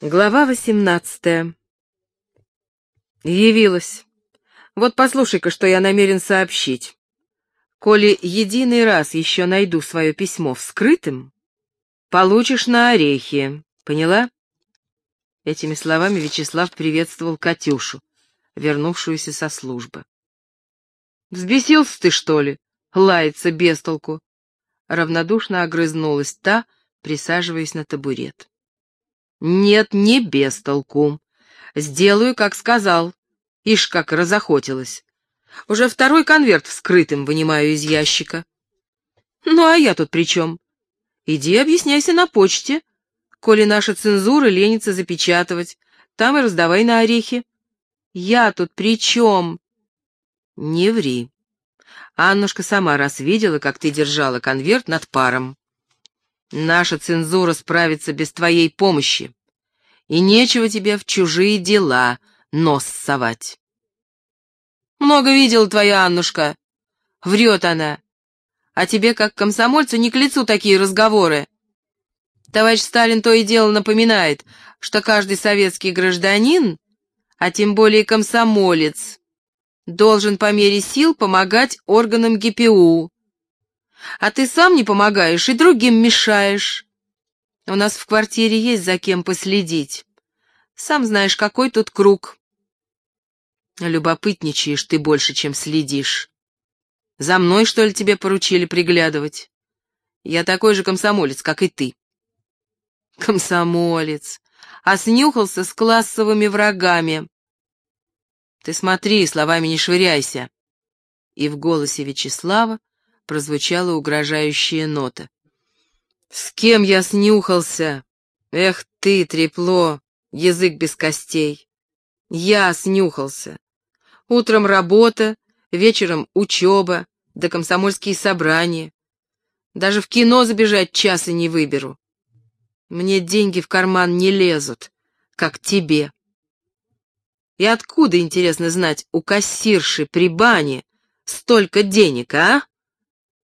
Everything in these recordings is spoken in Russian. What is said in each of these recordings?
Глава восемнадцатая. Явилась. Вот послушай-ка, что я намерен сообщить. Коли единый раз еще найду свое письмо вскрытым, получишь на орехи. Поняла? Этими словами Вячеслав приветствовал Катюшу, вернувшуюся со службы. «Взбесился ты, что ли? Лается без толку!» Равнодушно огрызнулась та, присаживаясь на табурет. Нет, не без толку. Сделаю, как сказал. Ишь, как разохотилась. Уже второй конверт вскрытым вынимаю из ящика. Ну, а я тут при чем? Иди объясняйся на почте, коли наша цензура ленится запечатывать. Там и раздавай на орехи. Я тут при чем? Не ври. Аннушка сама раз видела, как ты держала конверт над паром. Наша цензура справится без твоей помощи, и нечего тебе в чужие дела нос совать. Много видела твоя Аннушка. Врет она. А тебе, как комсомольцу, не к лицу такие разговоры. Товарищ Сталин то и дело напоминает, что каждый советский гражданин, а тем более комсомолец, должен по мере сил помогать органам ГПУ, а ты сам не помогаешь и другим мешаешь. У нас в квартире есть за кем последить. Сам знаешь, какой тут круг. Любопытничаешь ты больше, чем следишь. За мной, что ли, тебе поручили приглядывать? Я такой же комсомолец, как и ты. Комсомолец. А снюхался с классовыми врагами. Ты смотри, словами не швыряйся. И в голосе Вячеслава прозвучала угрожающая нота. «С кем я снюхался? Эх ты, трепло, язык без костей! Я снюхался. Утром работа, вечером учеба, да комсомольские собрания. Даже в кино забежать часа не выберу. Мне деньги в карман не лезут, как тебе. И откуда, интересно знать, у кассирши при бане столько денег, а?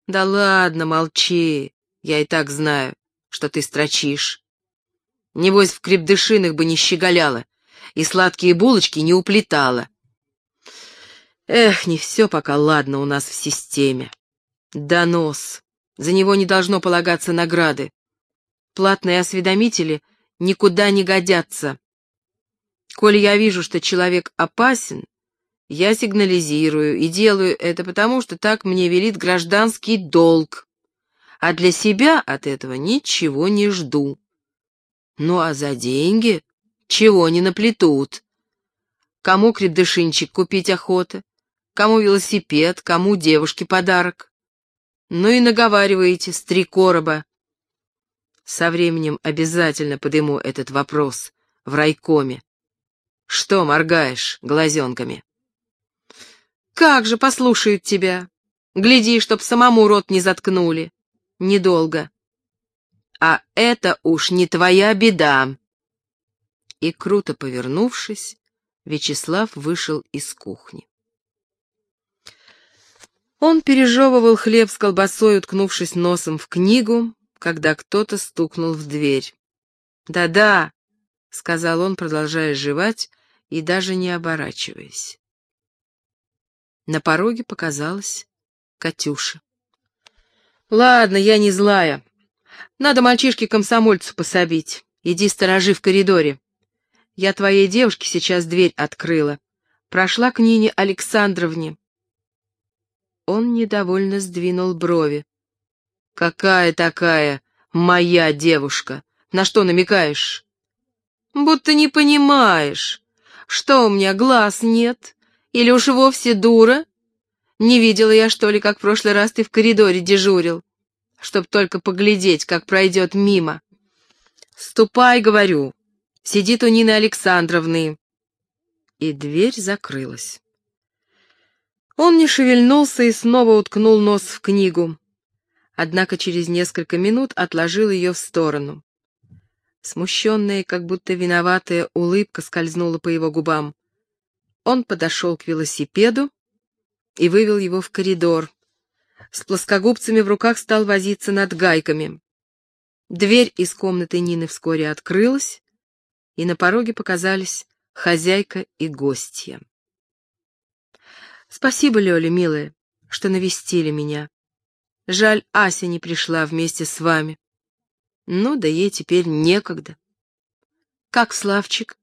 Да ладно, молчи. Я и так знаю, что ты строчишь. Небось, в крепдышинах бы не щеголяла и сладкие булочки не уплетала. Эх, не все пока ладно у нас в системе. Донос. За него не должно полагаться награды. Платные осведомители никуда не годятся. Коли я вижу, что человек опасен, я сигнализирую и делаю это потому, что так мне велит гражданский долг, а для себя от этого ничего не жду. Ну а за деньги чего не наплетут. Кому крепдышинчик купить охота, кому велосипед, кому девушке подарок. Ну и наговариваете с три короба. Со временем обязательно подыму этот вопрос в райкоме. Что моргаешь глазенками? Как же послушают тебя? Гляди, чтоб самому рот не заткнули. Недолго. А это уж не твоя беда. И, круто повернувшись, Вячеслав вышел из кухни. Он пережевывал хлеб с колбасой, уткнувшись носом в книгу, когда кто-то стукнул в дверь. «Да-да», — сказал он, продолжая жевать и даже не оборачиваясь. На пороге показалась Катюша. «Ладно, я не злая. Надо мальчишке-комсомольцу пособить. Иди сторожи в коридоре. Я твоей девушке сейчас дверь открыла. Прошла к Нине Александровне». Он недовольно сдвинул брови. «Какая такая моя девушка? На что намекаешь?» «Будто не понимаешь. Что у меня, глаз нет?» Или уж вовсе дура? Не видела я, что ли, как в прошлый раз ты в коридоре дежурил, чтоб только поглядеть, как пройдет мимо. Ступай, говорю, сидит у Нины Александровны. И дверь закрылась. Он не шевельнулся и снова уткнул нос в книгу, однако через несколько минут отложил ее в сторону. Смущенная, как будто виноватая улыбка скользнула по его губам. Он подошел к велосипеду и вывел его в коридор. С плоскогубцами в руках стал возиться над гайками. Дверь из комнаты Нины вскоре открылась, и на пороге показались хозяйка и гостья. «Спасибо, Лёля, милая, что навестили меня. Жаль, Ася не пришла вместе с вами. Ну, да ей теперь некогда. Как Славчик?»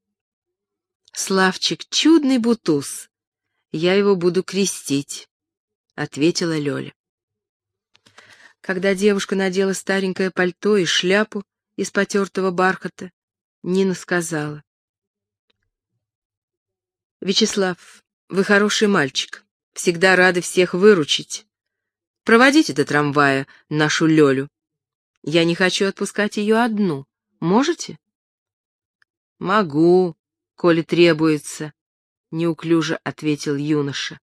«Славчик — чудный бутуз. Я его буду крестить», — ответила Лёля. Когда девушка надела старенькое пальто и шляпу из потертого бархата, Нина сказала. «Вячеслав, вы хороший мальчик, всегда рады всех выручить. Проводите до трамвая нашу Лёлю. Я не хочу отпускать ее одну. Можете?» «Могу, коли требуется», — неуклюже ответил юноша.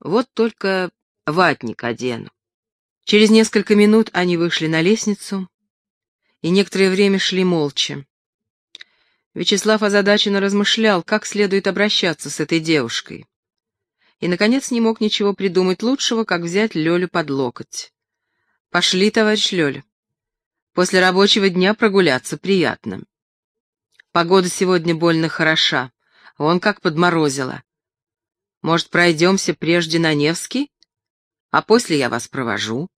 «Вот только ватник одену». Через несколько минут они вышли на лестницу и некоторое время шли молча. Вячеслав озадаченно размышлял, как следует обращаться с этой девушкой. И, наконец, не мог ничего придумать лучшего, как взять Лёлю под локоть. «Пошли, товарищ Лёля. После рабочего дня прогуляться приятно. Погода сегодня больно хороша, вон как подморозила. Может, пройдемся прежде на Невский, а после я вас провожу?»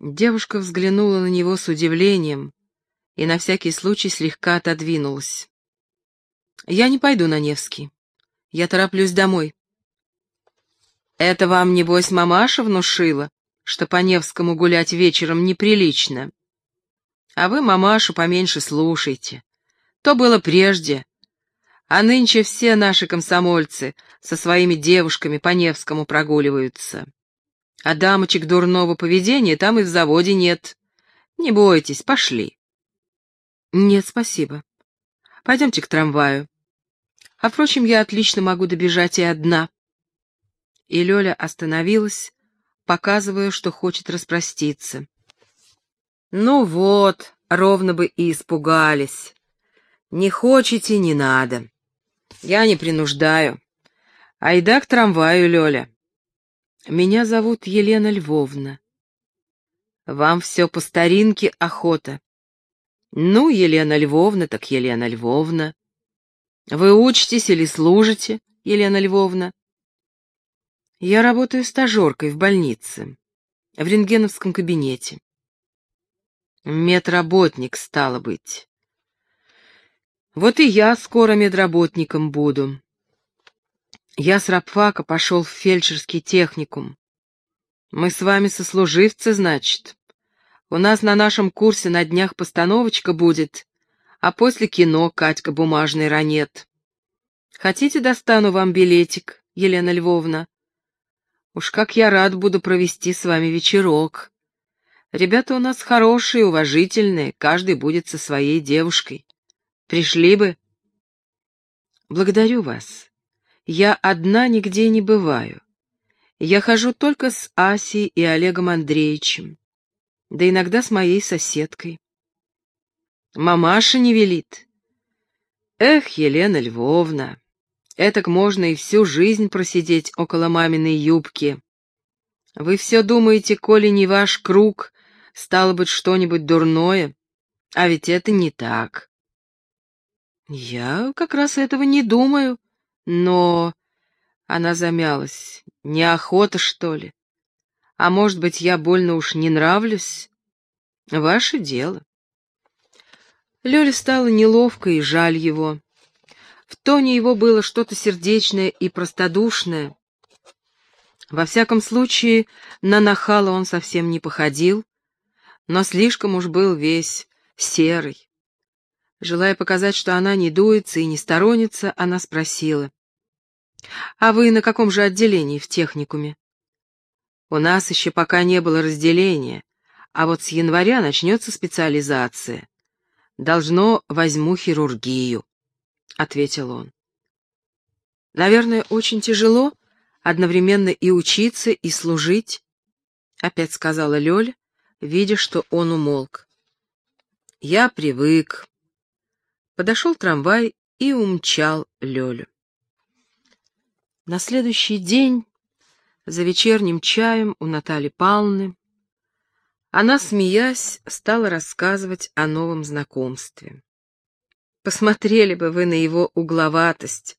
Девушка взглянула на него с удивлением и на всякий случай слегка отодвинулась. «Я не пойду на Невский. Я тороплюсь домой». «Это вам, небось, мамаша внушила, что по Невскому гулять вечером неприлично? А вы мамашу поменьше слушайте. То было прежде. А нынче все наши комсомольцы со своими девушками по Невскому прогуливаются. А дамочек дурного поведения там и в заводе нет. Не бойтесь, пошли. Нет, спасибо. Пойдемте к трамваю. А, впрочем, я отлично могу добежать и одна. И Лёля остановилась, показывая, что хочет распроститься. Ну вот, ровно бы и испугались. Не хочете, не надо. Я не принуждаю. Айда к трамваю, Лёля. Меня зовут Елена Львовна. Вам все по старинке охота. Ну, Елена Львовна, так Елена Львовна. Вы учитесь или служите, Елена Львовна? Я работаю стажеркой в больнице, в рентгеновском кабинете. Медработник, стало быть. Вот и я скоро медработником буду. Я с рабфака пошел в фельдшерский техникум. Мы с вами сослуживцы, значит. У нас на нашем курсе на днях постановочка будет, а после кино Катька бумажный ранет. Хотите, достану вам билетик, Елена Львовна? Уж как я рад буду провести с вами вечерок. Ребята у нас хорошие, уважительные, каждый будет со своей девушкой. Пришли бы? Благодарю вас. Я одна нигде не бываю. Я хожу только с Асей и Олегом Андреевичем, да иногда с моей соседкой. Мамаша не велит. Эх, Елена Львовна, этак можно и всю жизнь просидеть около маминой юбки. Вы все думаете, коли не ваш круг, стало быть что-нибудь дурное, а ведь это не так. Я как раз этого не думаю, но... Она замялась. Неохота, что ли? А может быть, я больно уж не нравлюсь? Ваше дело. Лёле стало неловко и жаль его. В тоне его было что-то сердечное и простодушное. Во всяком случае, на нахала он совсем не походил, но слишком уж был весь серый. Желая показать, что она не дуется и не сторонится, она спросила. А вы на каком же отделении в техникуме? У нас еще пока не было разделения, а вот с января начнется специализация. Должно возьму хирургию, — ответил он. Наверное, очень тяжело одновременно и учиться, и служить, — опять сказала Лёля, видя, что он умолк. Я привык. Подошел трамвай и умчал Лёлю. На следующий день, за вечерним чаем у Натальи Павловны, она, смеясь, стала рассказывать о новом знакомстве. Посмотрели бы вы на его угловатость.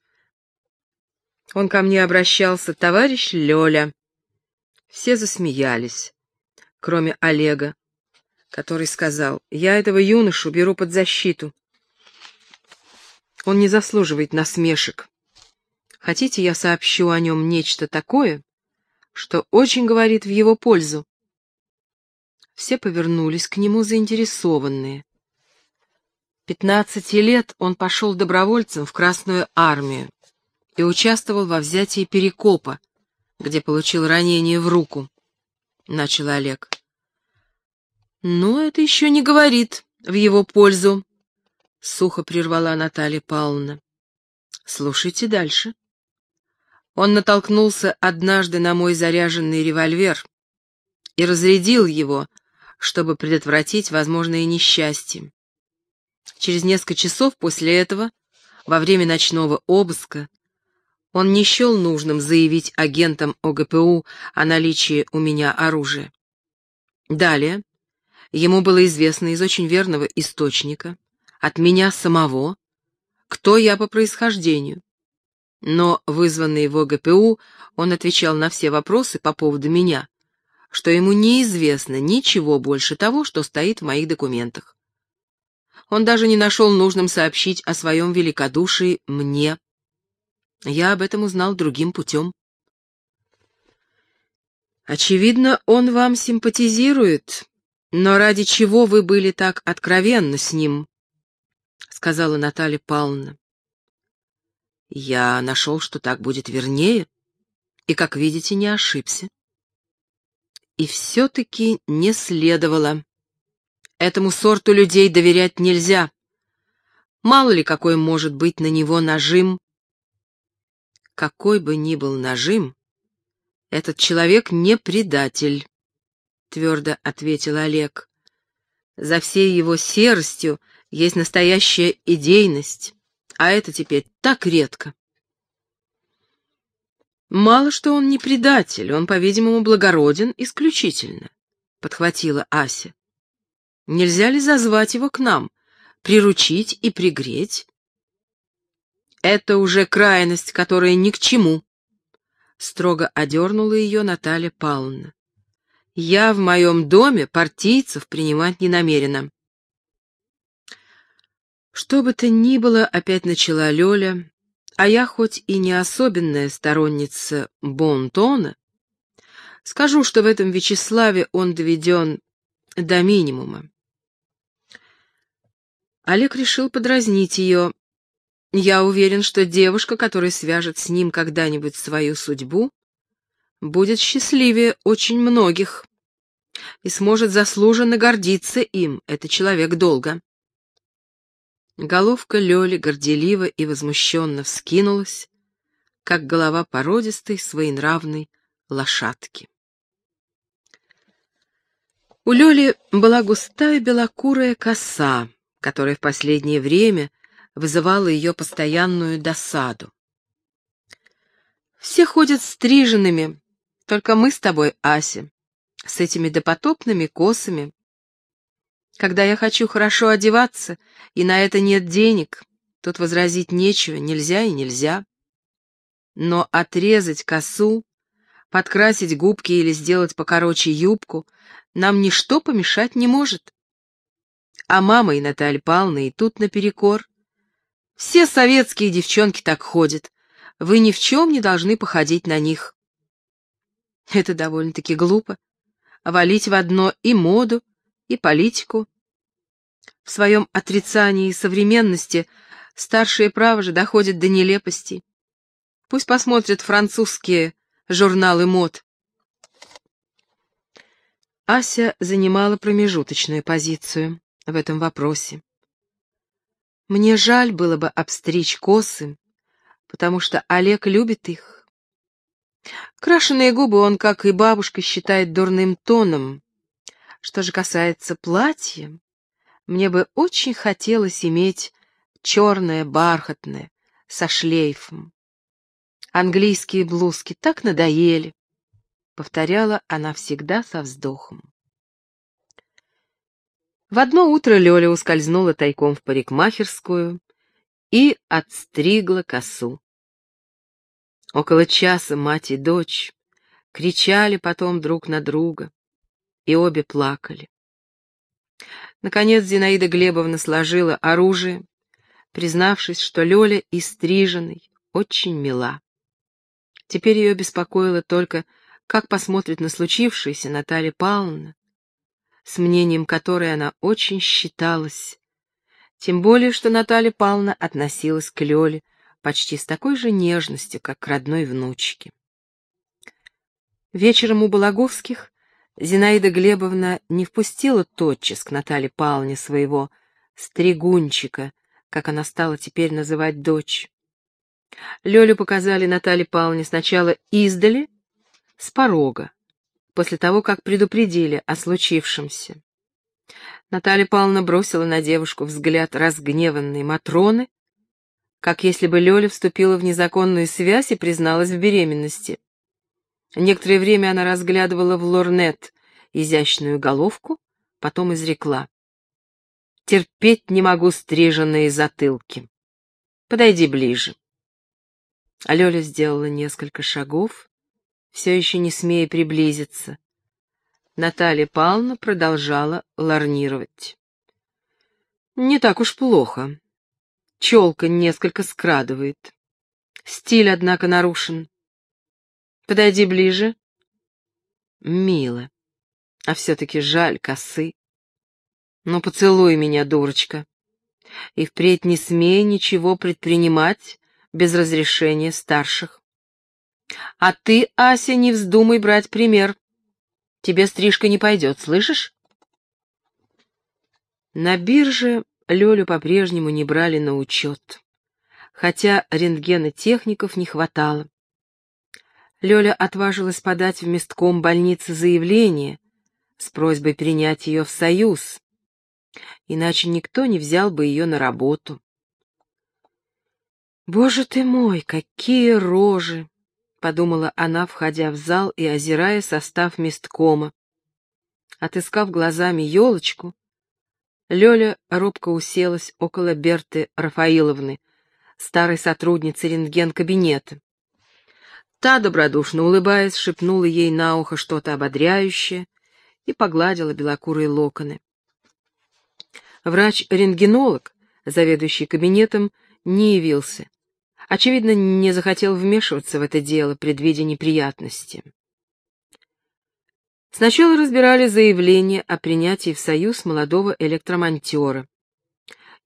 Он ко мне обращался, товарищ Лёля. Все засмеялись, кроме Олега, который сказал, я этого юношу беру под защиту. Он не заслуживает насмешек. Хотите, я сообщу о нем нечто такое, что очень говорит в его пользу? Все повернулись к нему заинтересованные. Пятнадцати лет он пошел добровольцем в Красную армию и участвовал во взятии Перекопа, где получил ранение в руку, — начал Олег. «Но это еще не говорит в его пользу», — сухо прервала Наталья Павловна. «Слушайте дальше». Он натолкнулся однажды на мой заряженный револьвер и разрядил его, чтобы предотвратить возможное несчастье. Через несколько часов после этого, во время ночного обыска, он не счел нужным заявить агентам ОГПУ о наличии у меня оружия. Далее, ему было известно из очень верного источника, от меня самого, кто я по происхождению. Но, вызванный в ОГПУ, он отвечал на все вопросы по поводу меня, что ему неизвестно ничего больше того, что стоит в моих документах. Он даже не нашел нужным сообщить о своем великодушии мне. Я об этом узнал другим путем. Очевидно, он вам симпатизирует, но ради чего вы были так откровенны с ним? Сказала Наталья Павловна. Я нашел, что так будет вернее, и, как видите, не ошибся. И все-таки не следовало. Этому сорту людей доверять нельзя. Мало ли какой может быть на него нажим. Какой бы ни был нажим, этот человек не предатель, — твердо ответил Олег. За всей его серостью есть настоящая идейность, а это теперь так редко. Мало что он не предатель, он, по-видимому, благороден исключительно, — подхватила Ася. Нельзя ли зазвать его к нам, приручить и пригреть? Это уже крайность, которая ни к чему, — строго одернула ее Наталья Павловна. Я в моем доме партийцев принимать не намерена. Что бы то ни было, опять начала Лёля, а я хоть и не особенная сторонница Бонтона, скажу, что в этом Вячеславе он доведен до минимума. Олег решил подразнить ее. Я уверен, что девушка, которая свяжет с ним когда-нибудь свою судьбу, будет счастливее очень многих и сможет заслуженно гордиться им, это человек долго. Головка Лёли горделиво и возмущенно вскинулась, как голова породистой, своенравной лошадки. У Лёли была густая белокурая коса, которая в последнее время вызывала ее постоянную досаду. «Все ходят стриженными, только мы с тобой, Ася, с этими допотопными косами, когда я хочу хорошо одеваться, и на это нет денег, тут возразить нечего, нельзя и нельзя. Но отрезать косу, подкрасить губки или сделать покороче юбку нам ничто помешать не может. А мама и Наталья Павловна и тут наперекор. Все советские девчонки так ходят. Вы ни в чем не должны походить на них. Это довольно-таки глупо. Валить в одно и моду, и политику. В своем отрицании современности старшие право же доходят до нелепости. Пусть посмотрят французские журналы мод. Ася занимала промежуточную позицию в этом вопросе. Мне жаль было бы обстричь косы, потому что Олег любит их. Крашеные губы он, как и бабушка, считает дурным тоном, что же касается платья, мне бы очень хотелось иметь черное бархатное со шлейфом. Английские блузки так надоели, — повторяла она всегда со вздохом. В одно утро Лёля ускользнула тайком в парикмахерскую и отстригла косу. Около часа мать и дочь кричали потом друг на друга, и обе плакали. Наконец Зинаида Глебовна сложила оружие, признавшись, что Лёля и стриженный очень мила. Теперь ее беспокоило только, как посмотрит на случившееся Наталья Павловна, с мнением которой она очень считалась, тем более, что Наталья Павловна относилась к Лёле почти с такой же нежностью, как к родной внучке. Вечером у Балаговских Зинаида Глебовна не впустила тотчас к Наталье Павловне своего стригунчика, как она стала теперь называть дочь. Лёлю показали Наталье Павловне сначала издали, с порога, после того, как предупредили о случившемся. Наталья Павловна бросила на девушку взгляд разгневанной Матроны, как если бы Лёля вступила в незаконную связь и призналась в беременности. Некоторое время она разглядывала в лорнет изящную головку, потом изрекла. «Терпеть не могу стриженные затылки. Подойди ближе». А Лёля сделала несколько шагов, все еще не смея приблизиться. Наталья Павловна продолжала ларнировать. «Не так уж плохо. Челка несколько скрадывает. Стиль, однако, нарушен. Подойди ближе. Мило. А все-таки жаль косы. Ну, поцелуй меня, дурочка. И впредь не смей ничего предпринимать без разрешения старших. А ты, Ася, не вздумай брать пример. Тебе стрижка не пойдет, слышишь? На бирже Лёлю по-прежнему не брали на учет, хотя рентгена техников не хватало. Лёля отважилась подать в местком больницы заявление с просьбой принять ее в союз, иначе никто не взял бы ее на работу. «Боже ты мой, какие рожи!» — подумала она, входя в зал и озирая состав месткома. Отыскав глазами елочку, Лёля робко уселась около Берты Рафаиловны, старой сотрудницы рентген-кабинета. Та, добродушно улыбаясь, шепнула ей на ухо что-то ободряющее и погладила белокурые локоны. Врач-рентгенолог, заведующий кабинетом, не явился. Очевидно, не захотел вмешиваться в это дело, предвидя неприятности. Сначала разбирали заявление о принятии в союз молодого электромонтера.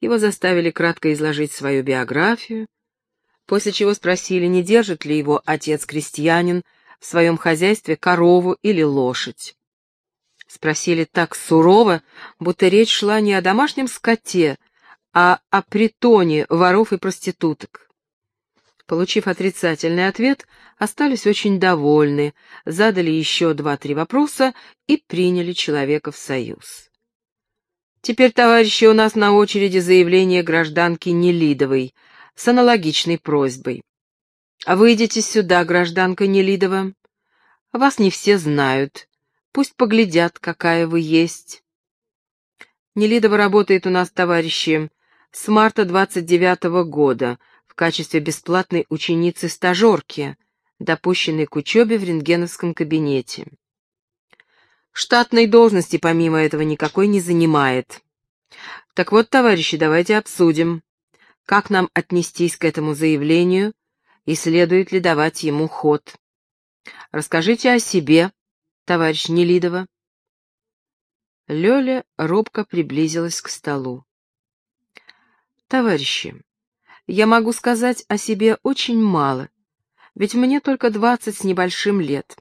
Его заставили кратко изложить свою биографию, после чего спросили, не держит ли его отец-крестьянин в своем хозяйстве корову или лошадь. Спросили так сурово, будто речь шла не о домашнем скоте, а о притоне воров и проституток. Получив отрицательный ответ, остались очень довольны, задали еще два-три вопроса и приняли человека в союз. Теперь, товарищи, у нас на очереди заявление гражданки Нелидовой — с аналогичной просьбой. «Выйдите сюда, гражданка Нелидова. Вас не все знают. Пусть поглядят, какая вы есть». Нелидова работает у нас, товарищи, с марта 29-го года в качестве бесплатной ученицы-стажерки, допущенной к учебе в рентгеновском кабинете. Штатной должности помимо этого никакой не занимает. Так вот, товарищи, давайте обсудим, как нам отнестись к этому заявлению и следует ли давать ему ход. Расскажите о себе, товарищ Нелидова. Лёля робко приблизилась к столу. Товарищи, я могу сказать о себе очень мало, ведь мне только двадцать с небольшим лет.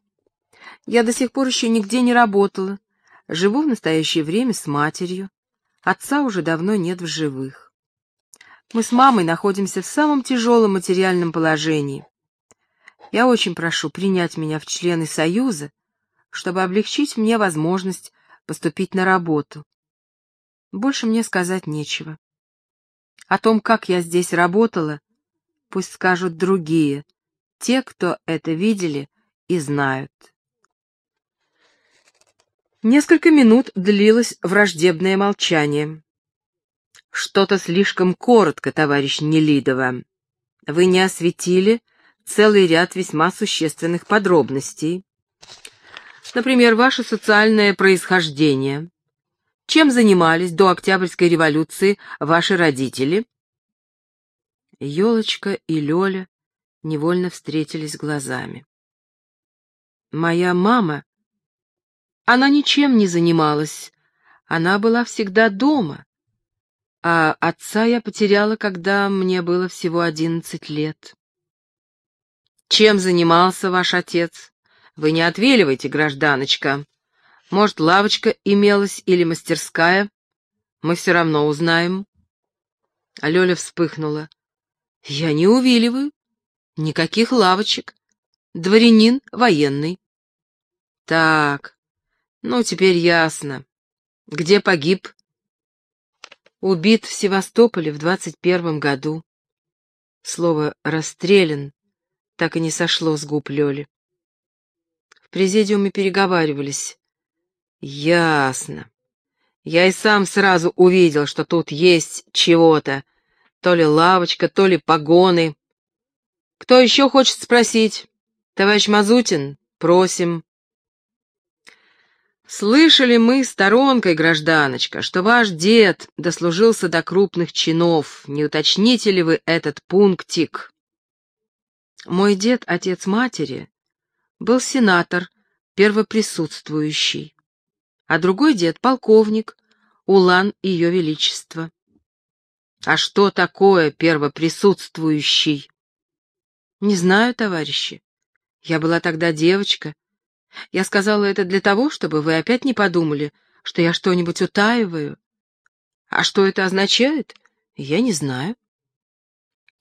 Я до сих пор еще нигде не работала, живу в настоящее время с матерью, отца уже давно нет в живых. Мы с мамой находимся в самом тяжелом материальном положении. Я очень прошу принять меня в члены Союза, чтобы облегчить мне возможность поступить на работу. Больше мне сказать нечего. О том, как я здесь работала, пусть скажут другие, те, кто это видели и знают. Несколько минут длилось враждебное молчание. Что-то слишком коротко, товарищ Нелидова. Вы не осветили целый ряд весьма существенных подробностей. Например, ваше социальное происхождение. Чем занимались до Октябрьской революции ваши родители? Елочка и Лёля невольно встретились глазами. Моя мама, она ничем не занималась, она была всегда дома, а отца я потеряла, когда мне было всего одиннадцать лет. Чем занимался ваш отец? Вы не отвеливайте, гражданочка. Может, лавочка имелась или мастерская? Мы все равно узнаем. А Лёля вспыхнула. Я не увиливаю. Никаких лавочек. Дворянин военный. Так, ну теперь ясно. Где погиб? Убит в Севастополе в двадцать первом году. Слово «расстрелян» так и не сошло с губ Лёли. В президиуме переговаривались. Ясно. Я и сам сразу увидел, что тут есть чего-то. То ли лавочка, то ли погоны. Кто еще хочет спросить? Товарищ Мазутин, просим. Слышали мы сторонкой, гражданочка, что ваш дед дослужился до крупных чинов. Не уточните ли вы этот пунктик? Мой дед, отец матери, был сенатор, первоприсутствующий, а другой дед — полковник, улан Ее Величества. А что такое первоприсутствующий? Не знаю, товарищи. Я была тогда девочка. Я сказала это для того, чтобы вы опять не подумали, что я что-нибудь утаиваю. А что это означает, я не знаю.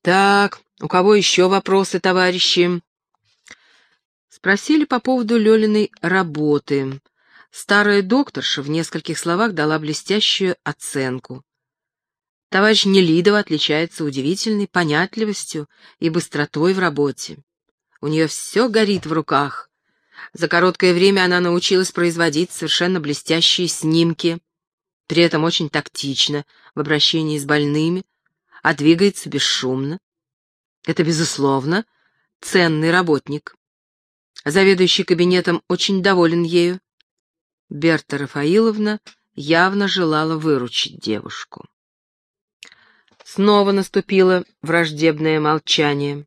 Так, у кого еще вопросы, товарищи? Спросили по поводу Лёлиной работы. Старая докторша в нескольких словах дала блестящую оценку. Товарищ Нелидова отличается удивительной понятливостью и быстротой в работе. У нее все горит в руках. За короткое время она научилась производить совершенно блестящие снимки, при этом очень тактично в обращении с больными, а двигается бесшумно. Это, безусловно, ценный работник. Заведующий кабинетом очень доволен ею. Берта Рафаиловна явно желала выручить девушку. Снова наступило враждебное молчание.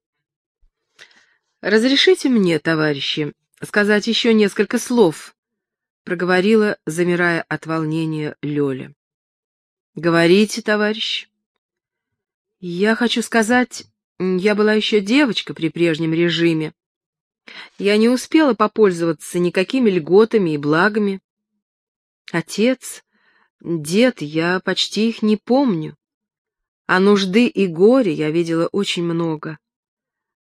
«Разрешите мне, товарищи, сказать еще несколько слов», — проговорила, замирая от волнения Лёля. «Говорите, товарищ». «Я хочу сказать, я была еще девочка при прежнем режиме. Я не успела попользоваться никакими льготами и благами. Отец, дед, я почти их не помню. А нужды и горе я видела очень много.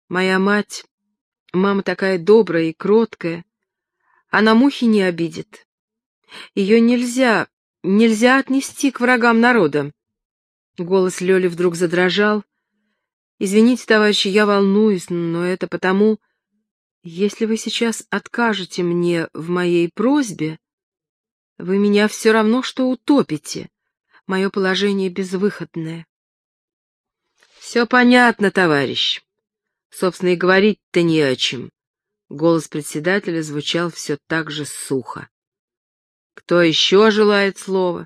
Моя мать, мама такая добрая и кроткая, она мухи не обидит. Ее нельзя, нельзя отнести к врагам народа. Голос Лёли вдруг задрожал. «Извините, товарищи, я волнуюсь, но это потому, если вы сейчас откажете мне в моей просьбе, вы меня все равно что утопите. Мое положение безвыходное. «Все понятно, товарищ. Собственно, и говорить-то не о чем». Голос председателя звучал все так же сухо. «Кто еще желает слова?»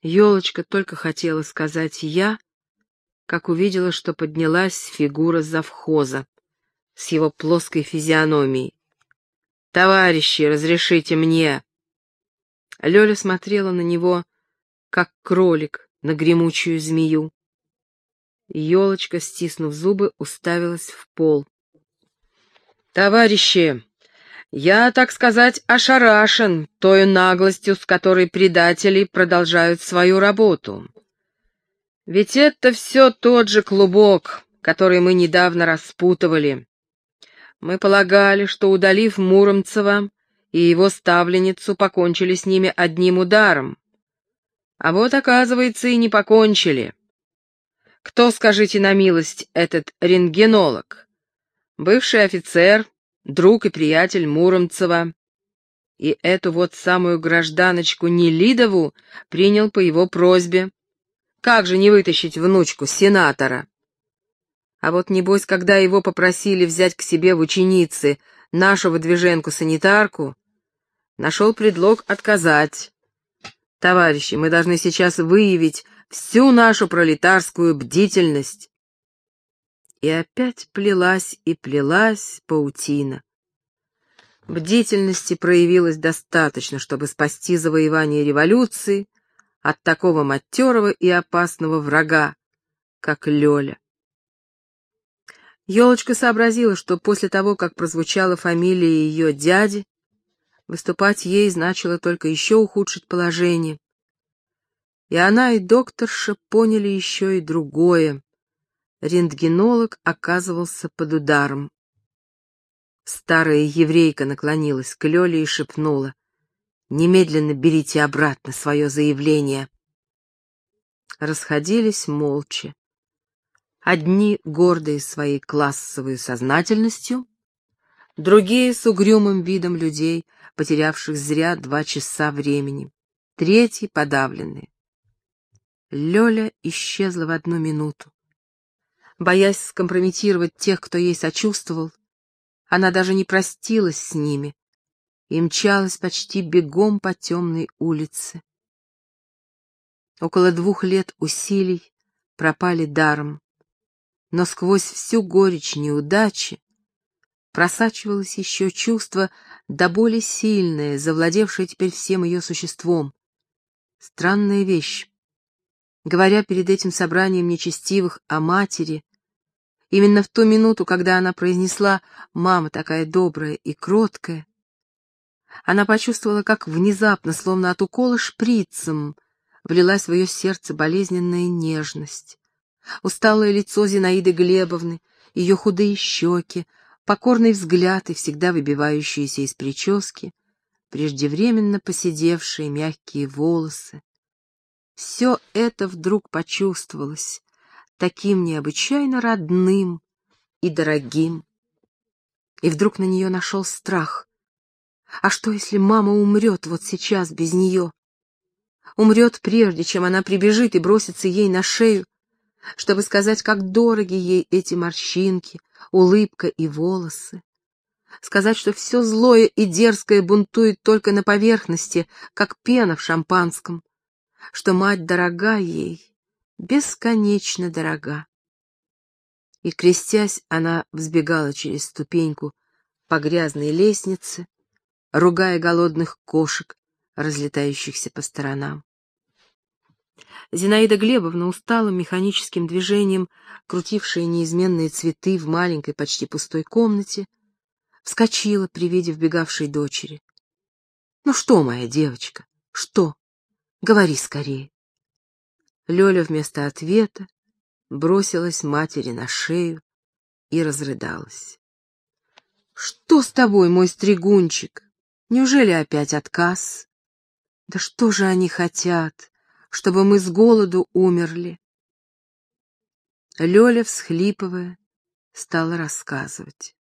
Елочка только хотела сказать «я», как увидела, что поднялась фигура завхоза с его плоской физиономией. «Товарищи, разрешите мне!» Лёля смотрела на него, как кролик на гремучую змею. Елочка, стиснув зубы, уставилась в пол. «Товарищи, я, так сказать, ошарашен той наглостью, с которой предатели продолжают свою работу. Ведь это все тот же клубок, который мы недавно распутывали. Мы полагали, что, удалив Муромцева и его ставленницу, покончили с ними одним ударом. А вот, оказывается, и не покончили. Кто, скажите на милость, этот рентгенолог? Бывший офицер, друг и приятель Муромцева. И эту вот самую гражданочку Нелидову принял по его просьбе, Как же не вытащить внучку сенатора? А вот небось, когда его попросили взять к себе в ученицы нашу выдвиженку-санитарку, нашел предлог отказать. Товарищи, мы должны сейчас выявить всю нашу пролетарскую бдительность. И опять плелась и плелась паутина. Бдительности проявилось достаточно, чтобы спасти завоевание революции от такого матерого и опасного врага, как Лёля. Ёлочка сообразила, что после того, как прозвучала фамилия ее дяди, выступать ей значило только еще ухудшить положение. И она, и докторша поняли еще и другое. Рентгенолог оказывался под ударом. Старая еврейка наклонилась к Лёле и шепнула. «Немедленно берите обратно свое заявление». Расходились молча. Одни гордые своей классовой сознательностью, другие с угрюмым видом людей, потерявших зря два часа времени, третьи подавленные. Лёля исчезла в одну минуту. Боясь скомпрометировать тех, кто ей сочувствовал, она даже не простилась с ними и мчалась почти бегом по темной улице. Около двух лет усилий пропали даром но сквозь всю горечь неудачи просачивалось еще чувство до боли сильное, завладевшее теперь всем ее существом. Странная вещь. Говоря перед этим собранием нечестивых о матери, именно в ту минуту, когда она произнесла «мама такая добрая и кроткая», она почувствовала, как внезапно, словно от укола шприцем, влилась в ее сердце болезненная нежность. Усталое лицо Зинаиды Глебовны, ее худые щеки, покорный взгляд и всегда выбивающиеся из прически, преждевременно поседевшие мягкие волосы. Все это вдруг почувствовалось таким необычайно родным и дорогим. И вдруг на нее нашел страх. А что, если мама умрет вот сейчас без нее? Умрет прежде, чем она прибежит и бросится ей на шею, чтобы сказать, как дороги ей эти морщинки, улыбка и волосы. Сказать, что все злое и дерзкое бунтует только на поверхности, как пена в шампанском, что мать дорога ей, бесконечно дорога. И, крестясь, она взбегала через ступеньку по грязной лестнице, ругая голодных кошек, разлетающихся по сторонам. Зинаида Глебовна усталым механическим движением, крутившая неизменные цветы в маленькой, почти пустой комнате, вскочила при виде вбегавшей дочери. «Ну что, моя девочка, что? Говори скорее». Лёля вместо ответа бросилась матери на шею и разрыдалась. «Что с тобой, мой стригунчик? Неужели опять отказ? Да что же они хотят? чтобы мы с голоду умерли. Лёля, всхлипывая, стала рассказывать.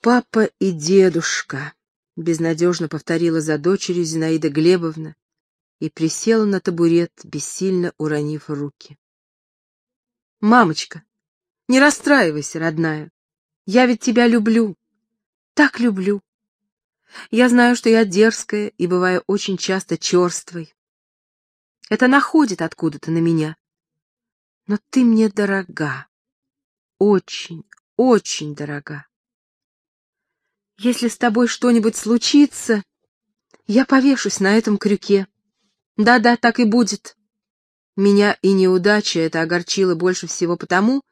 «Папа и дедушка», — безнадежно повторила за дочерью Зинаида Глебовна и присела на табурет, бессильно уронив руки. «Мамочка, не расстраивайся, родная. Я ведь тебя люблю, так люблю. Я знаю, что я дерзкая и бываю очень часто черствой. Это находит откуда-то на меня. Но ты мне дорога. Очень, очень дорога. Если с тобой что-нибудь случится, я повешусь на этом крюке. Да-да, так и будет. Меня и неудача это огорчило больше всего потому,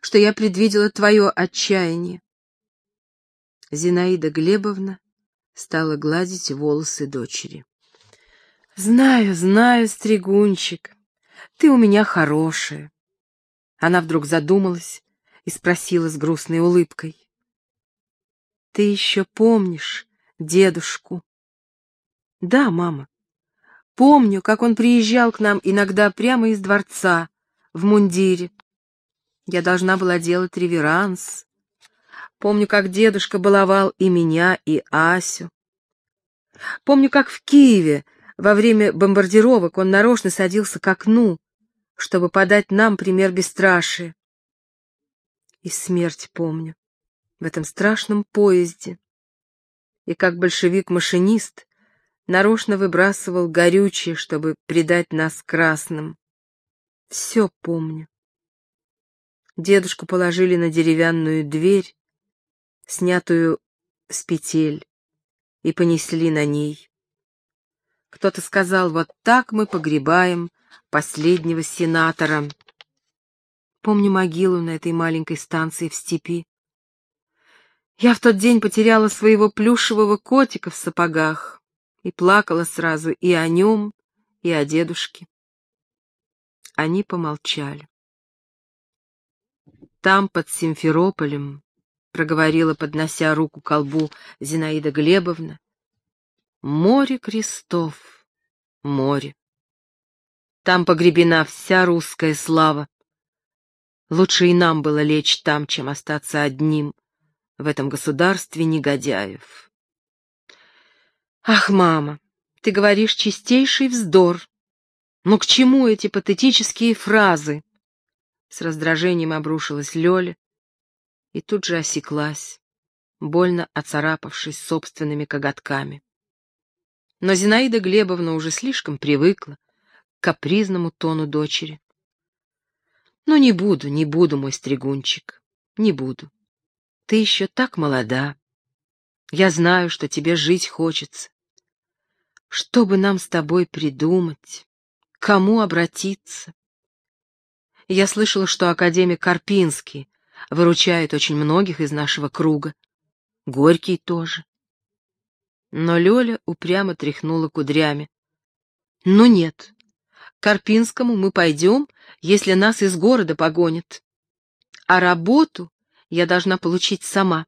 что я предвидела твое отчаяние. Зинаида Глебовна стала гладить волосы дочери. «Знаю, знаю, стригунчик, ты у меня хорошая». Она вдруг задумалась и спросила с грустной улыбкой. «Ты еще помнишь дедушку?» «Да, мама. Помню, как он приезжал к нам иногда прямо из дворца, в мундире. Я должна была делать реверанс, Помню, как дедушка баловал и меня, и Асю. Помню, как в Киеве во время бомбардировок он нарочно садился к окну, чтобы подать нам пример бесстрашия. И смерть помню в этом страшном поезде. И как большевик-машинист нарочно выбрасывал горючее, чтобы предать нас красным. Все помню. Дедушку положили на деревянную дверь, снятую с петель, и понесли на ней. Кто-то сказал, вот так мы погребаем последнего сенатора. Помню могилу на этой маленькой станции в степи. Я в тот день потеряла своего плюшевого котика в сапогах и плакала сразу и о нем, и о дедушке. Они помолчали. Там, под Симферополем, проговорила, поднося руку к колбу Зинаида Глебовна, море крестов, море. Там погребена вся русская слава. Лучше и нам было лечь там, чем остаться одним в этом государстве негодяев. Ах, мама, ты говоришь чистейший вздор. Но к чему эти патетические фразы? С раздражением обрушилась Лёля и тут же осеклась, больно оцарапавшись собственными коготками. Но Зинаида Глебовна уже слишком привыкла к капризному тону дочери. «Ну, не буду, не буду, мой стригунчик, не буду. Ты еще так молода. Я знаю, что тебе жить хочется. Что бы нам с тобой придумать? Кому обратиться?» Я слышала, что академик Карпинский выручает очень многих из нашего круга. Горький тоже. Но Лёля упрямо тряхнула кудрями. «Ну нет, к Карпинскому мы пойдем, если нас из города погонят. А работу я должна получить сама.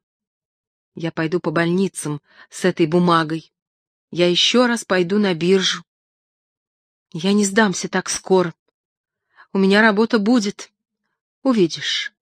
Я пойду по больницам с этой бумагой. Я еще раз пойду на биржу. Я не сдамся так скоро. У меня работа будет. Увидишь.